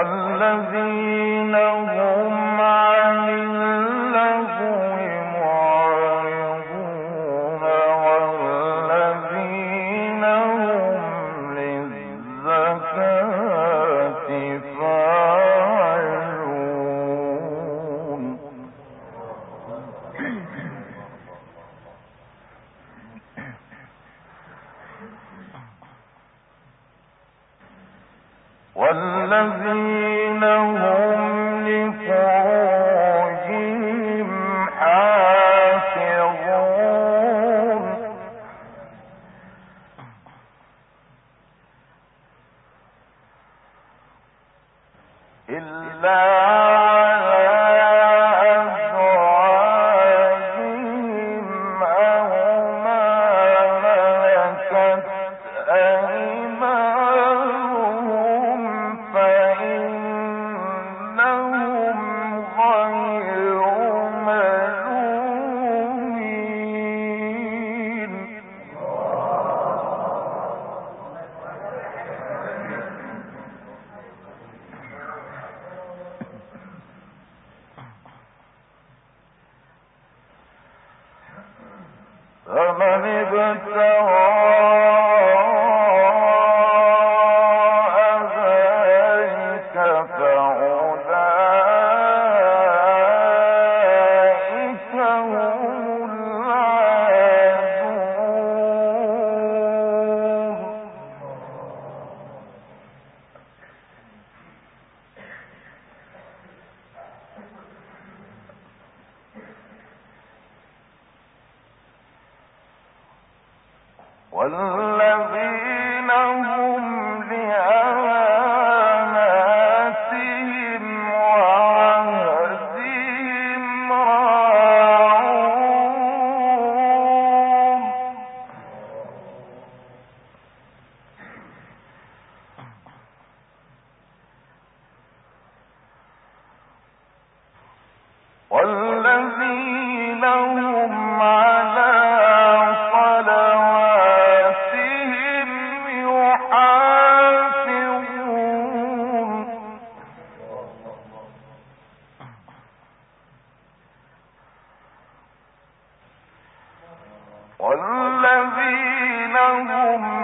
والذين والذين والذين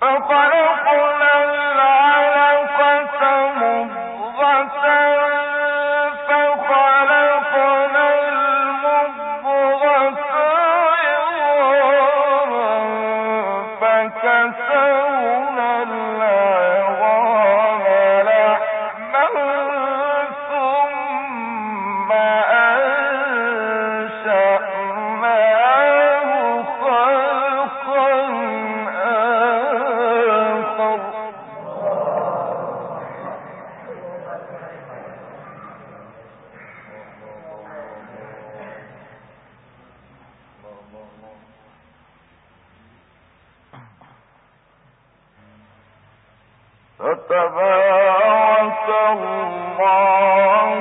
فخلقنا فتبارك الله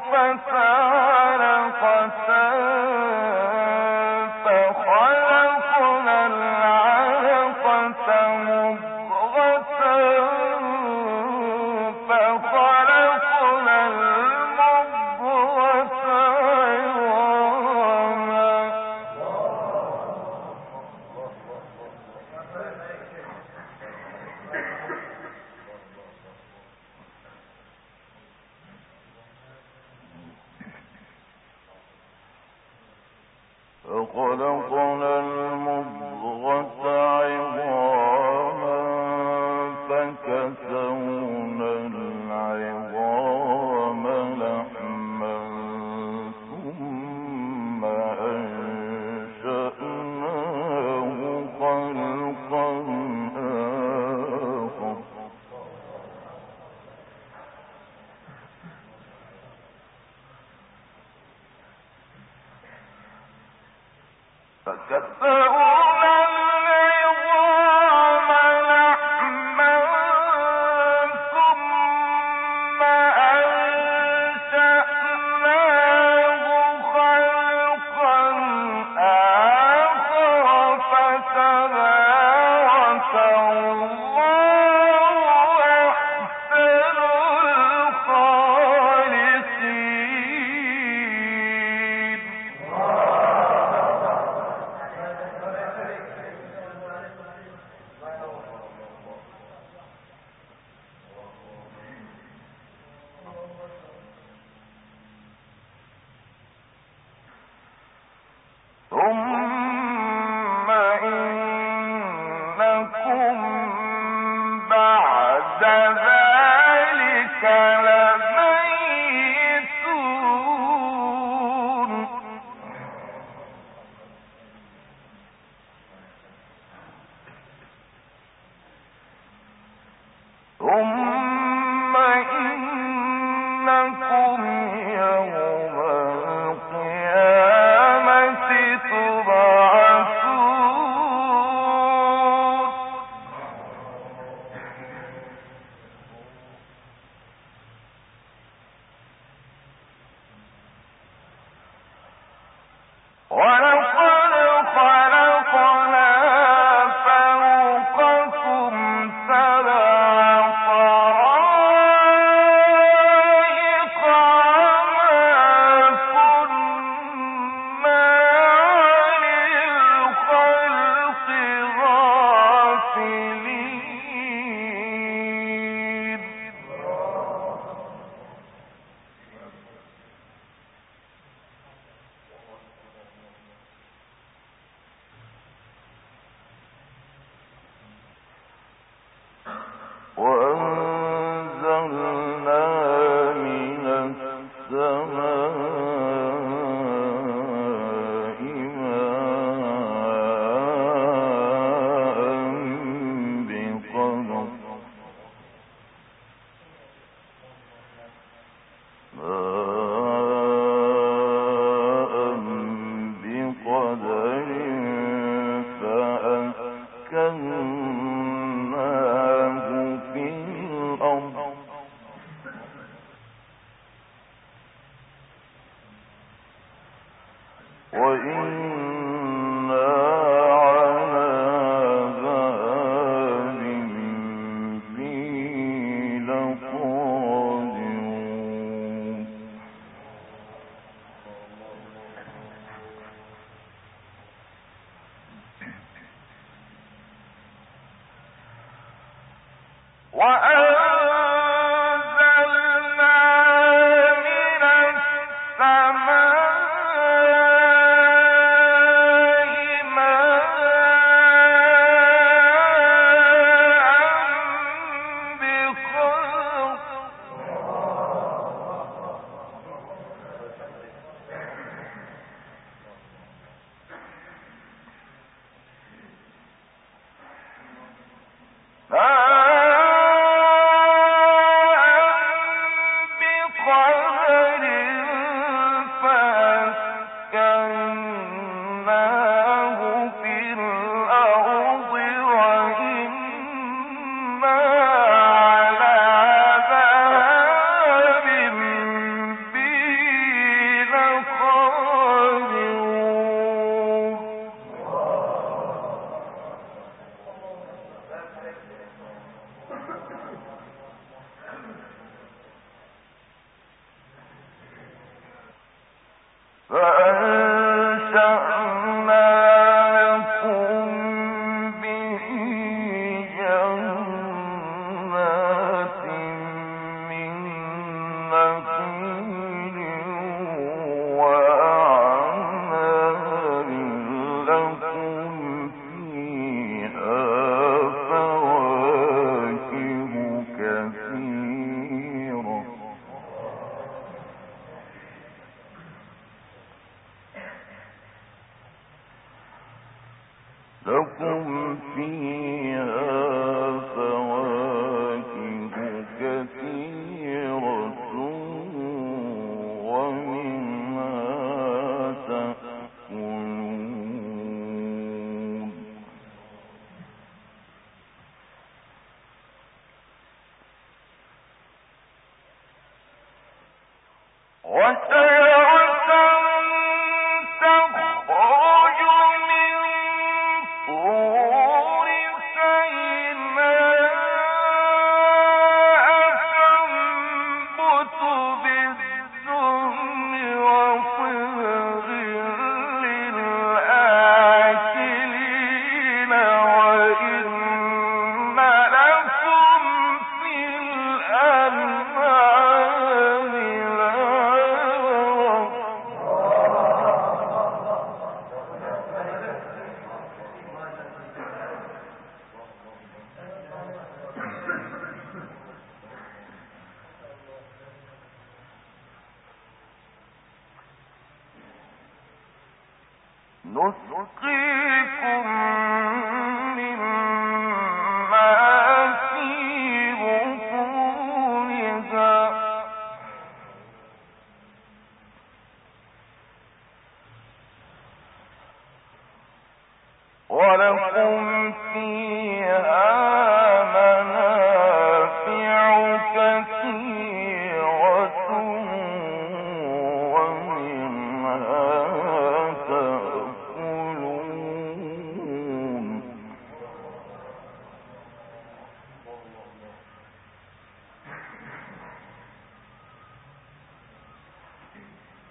فساد خلقنا Ah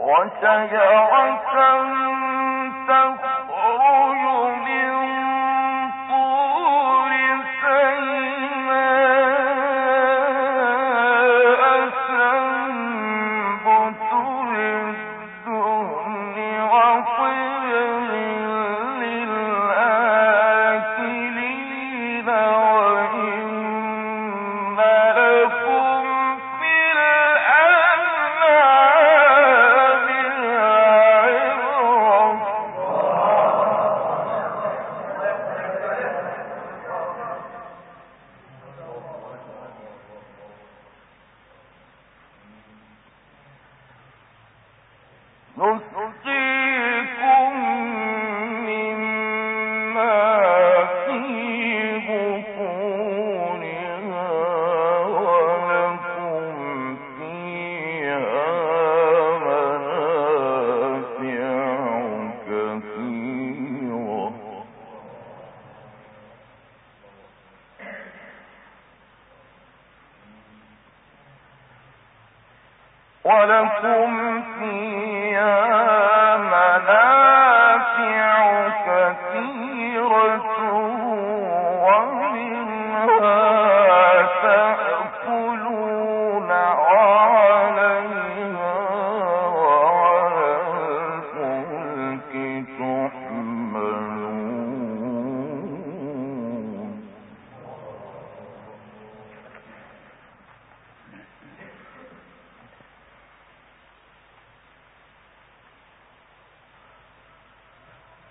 ولكم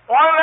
قال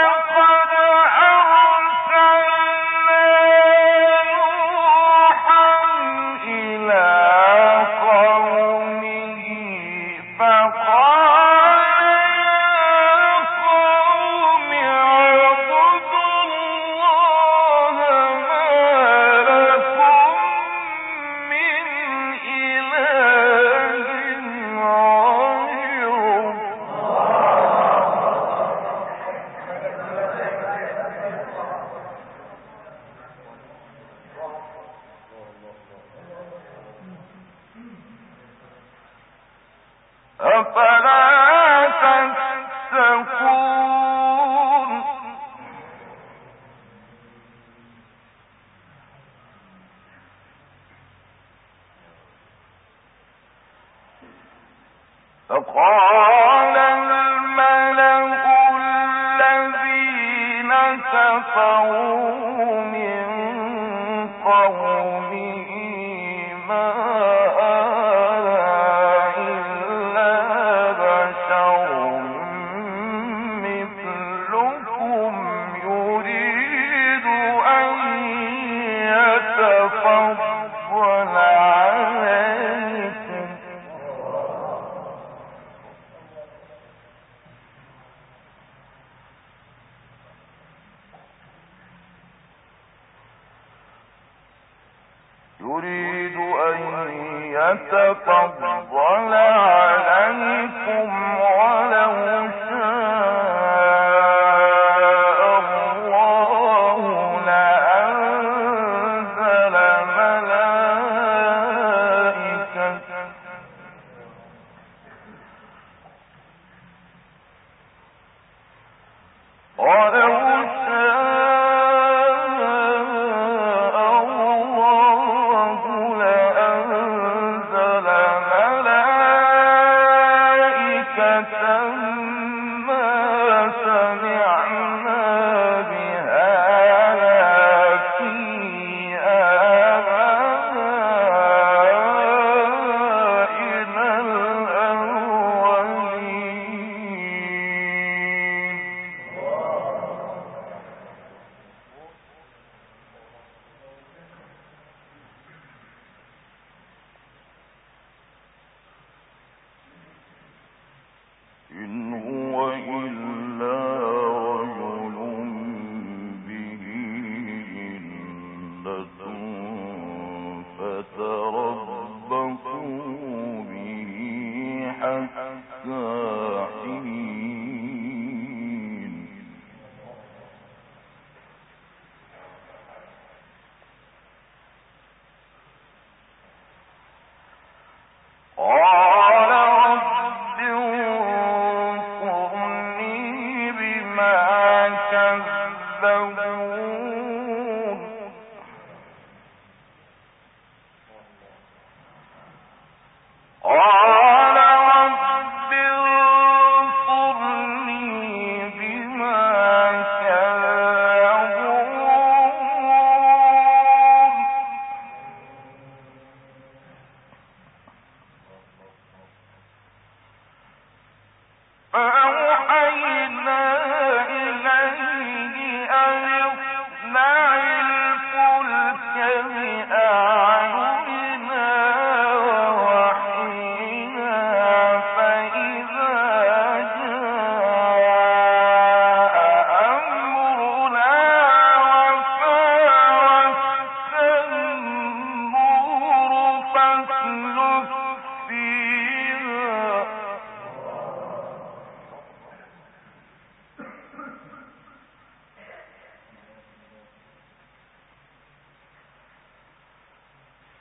فقال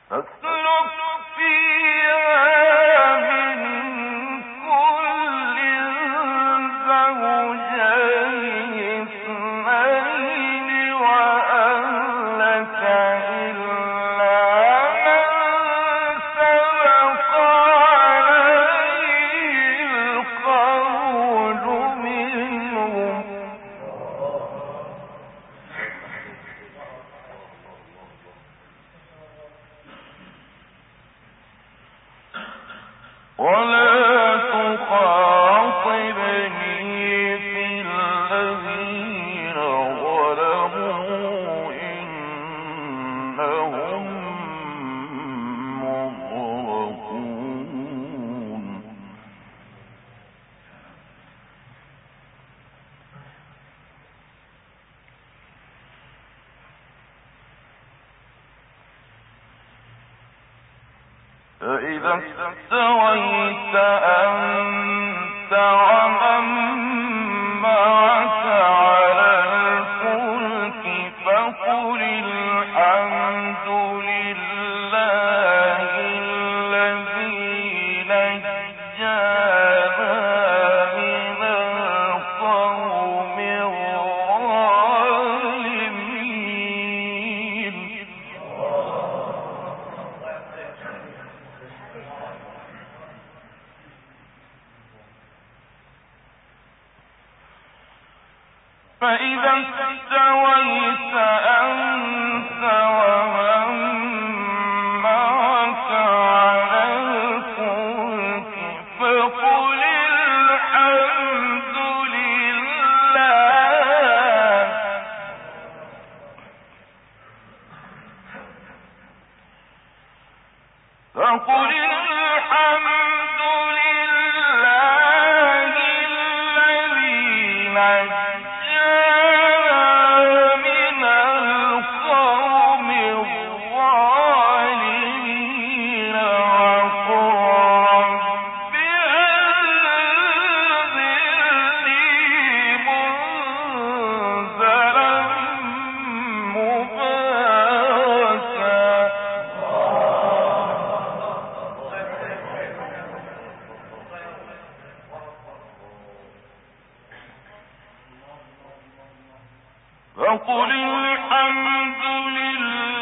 Huh? فإذا استويت أنت ومن صدق الله العظيم